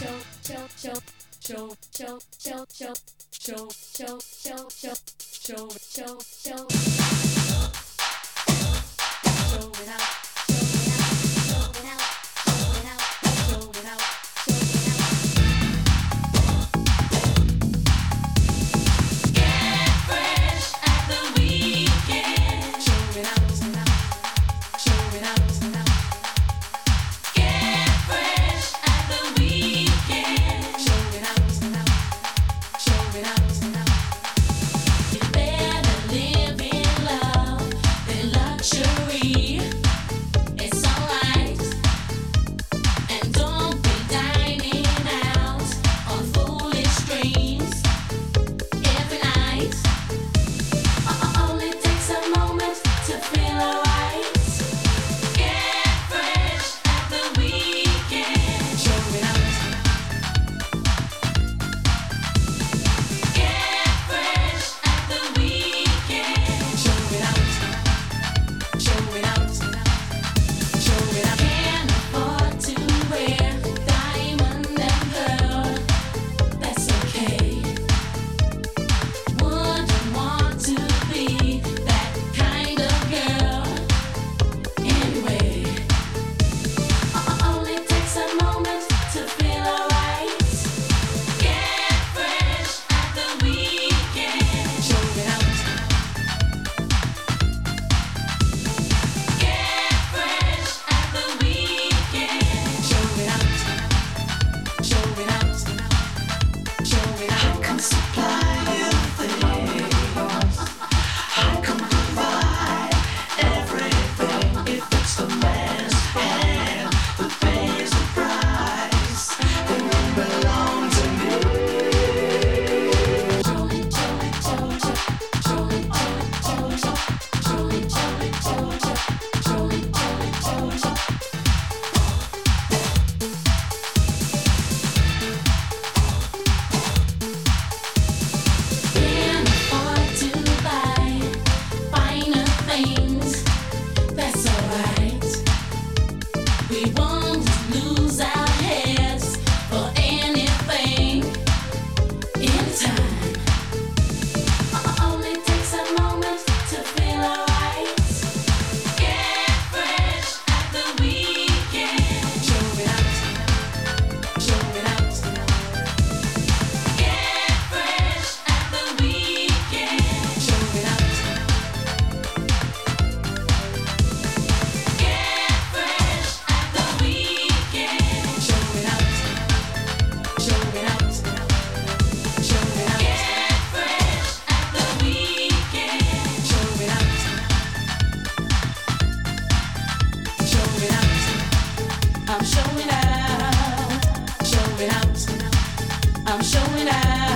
I'm showing out, I was showing out, I'm showing out.